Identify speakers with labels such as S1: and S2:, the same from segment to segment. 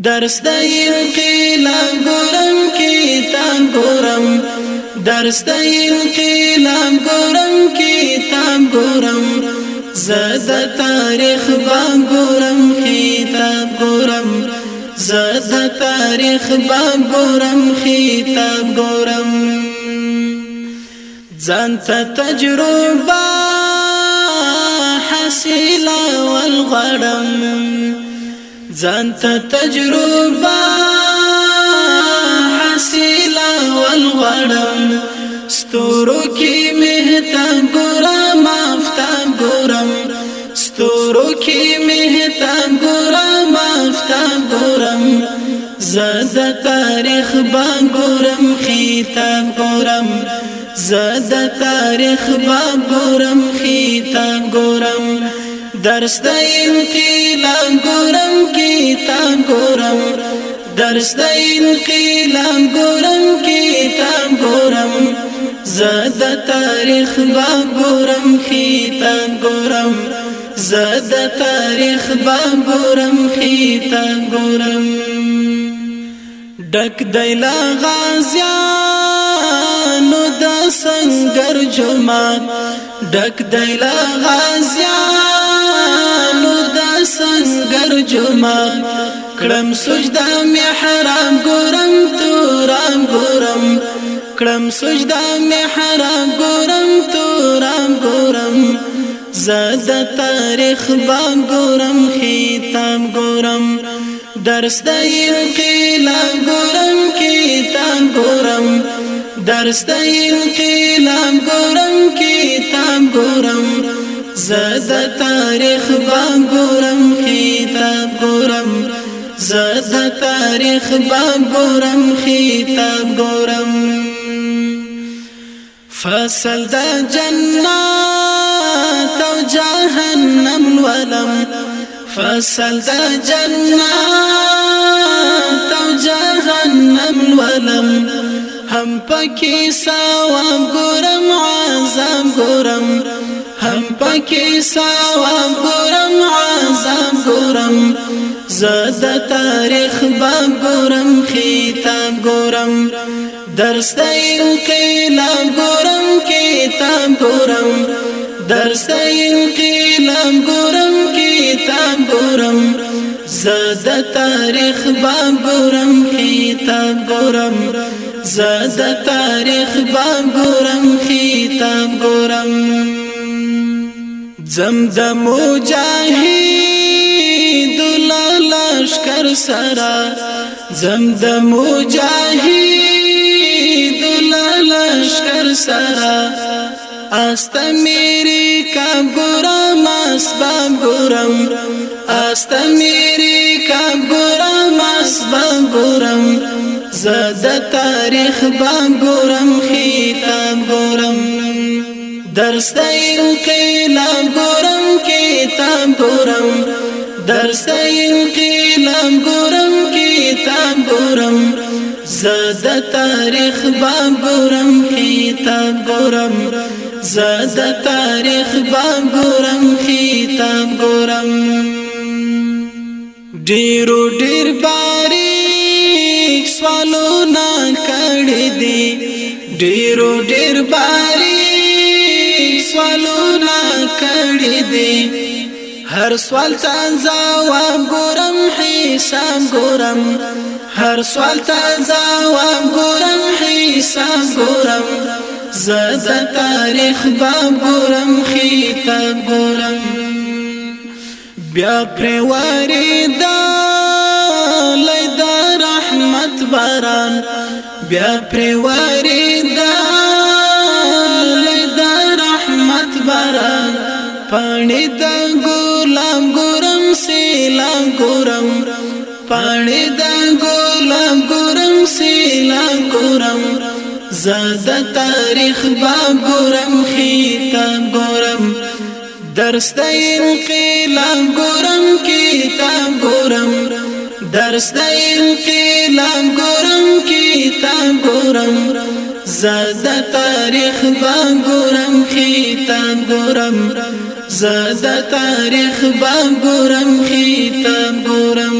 S1: درس د انقلاب ګورم کې تا ګورم درس د انقلاب ګورم کې تا ګورم زاد تاریخ با ګورم کې تا ګورم زاد تاریخ با ګورم کې تا ګورم ځان ته تجربه حاصله والغړم ځان ته تجربه حاصله ولغړم ستورو کې مهتا ګورم افتا ګورم ستورو کې مهتا ګورم افتا ګورم زاد تاریخ با ګورم خيتا ګورم زاد تاریخ با ګورم خيتا ګورم درس د انقلاب ګورم کی تا ګورم درس د انقلاب ګورم کی تا ګورم زاد تاریخ با ګورم کی تا ګورم زاد تاریخ با ګورم کی تا ګورم ډک دیلا غازیانو د سنگر جمعه ډک دیلا غازیان ترجمه کړم سجدا می حرام ګورم تورام ګورم کړم سجدا می حرام ګورم تورام ګورم زاد تاریخ با ګورم ختم ګورم درس د انقلاب ګورم کتاب ګورم درس د انقلاب ګورم کتاب ګورم زاد تاریخ با ګورم ګورم زدا تاریخ با ګورم خیتاب ګورم فصل د جنات او جهنم ولم فصل د جنات او جهنم ولم هم پکې سواب ګورم عذاب ګورم کې ساوام ګورم عزم ګورم زاد تاریخ باب ګورم ختام ګورم درس دیم کې لا ګورم کتاب ګورم درس دیم کې لا ګورم کتاب ګورم زاد تاریخ باب ګورم ختام ګورم زاد تاریخ باب ګورم ختام ګورم زمزم مجاهد لشکر سرا زمزم مجاهد لشکر سرا است میری کا ګورم اسبا ګورم است میری کا ګورم اسبا ګورم زده تاریخ با ګورم خې درستایم کلام ګورم کتاب ګورم درستایم کلام ګورم کتاب ګورم زاد تاریخ باب ګورم کتاب ګورم زاد تاریخ باب ګورم کتاب ګورم ډیرو ډیر باریک سوالو نا کړې دي ډیرو ډیر باریک دی هر سوال ته ځواب ګورم حساب ګورم هر سوال ته ځواب ګورم حساب ګورم زد تاریخ باب ګورم خیتاب ګورم بیا پر وریدا لید رحمت باران بیا پر وریدا پاړې د ګلاب ګورم سیلا ګورم زاده تاریخ با ګورم خيتا ګورم درس د انقلاب ګورم کتاب ګورم درس د انقلاب ګورم کتاب ګورم زاده تاریخ با ګورم خيتاب ګورم زاده تاریخ با ګورم خيتاب ګورم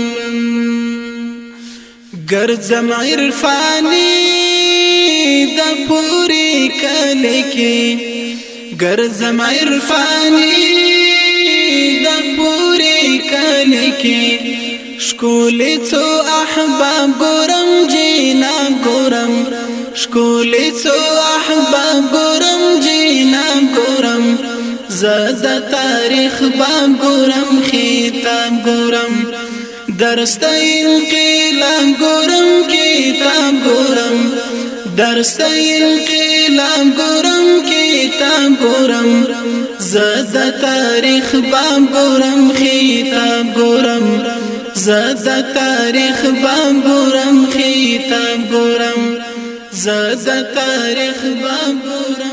S1: ګرځم عرفانی د پوری کله کې ګرځم عرفانی د پوری کله کې شکولې څو احباب ګورم جینا ګورم شکولې څو احباب ګورم جینا ګورم زړه تاریخ باب ګورم خیتاب ګورم درست انقلاب ګورم کتاب ګورم درست انقلاب ګورم کتاب ګورم زد تاریخ باب ګورم خطاب ګورم زد تاریخ باب ګورم خطاب ګورم زد تاریخ باب ګورم